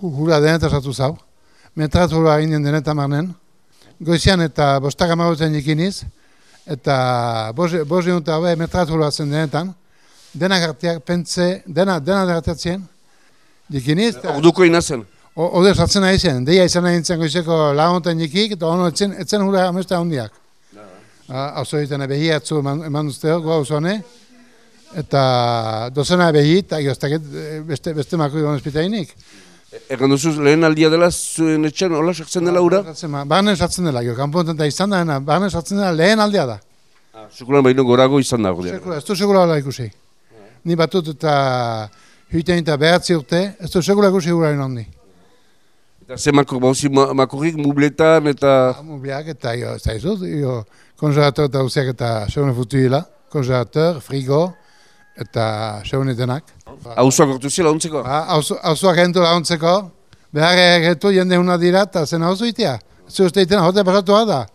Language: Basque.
hura denetan sartu zau. Metrat hura ginen denetan marnen. Goizian eta bostak amagotzen ikiniz. Eta bos egun eta metrat hura zen denetan. Dena gartiak, pentze, dena, dena gartiatzen. Dikiniz. Orduko inazen. Ode sartzen nahi zen, deia izan nahi nintzen goizeko lagunten jikik, eta ono etzen, etzen hura amesta handiak. Hau egiten behiatzu eman, eman duzteo, goa uzone. Eta dozena behi, eta goztaket beste, beste mako egon espitainik. Egan duzu lehen aldia dela zuen etxan, hola sartzen dela ura? Barnen sartzen dela, jo, kanponten da izan da, barnen sartzen dela lehen aldia da. Sekulan baino gorago izan dago. Sekula, ez du sekula hola ikusi. Ni batut eta hüten eta behatzi urte, ez du sekula ikusi gura handi. Eta ze bauzi makorrik mubletan eta... Mubleak eta jo, ez da izut, jo, konservator eta usiak eta segune futu konservator, frigo, eta segune denak. Hauzuak ortu zila ontzeko? Hauzuak gentu launtzeko, behar egetu jende huna dira eta zen hauzu itea. Ez uste iten, hote pasatu da.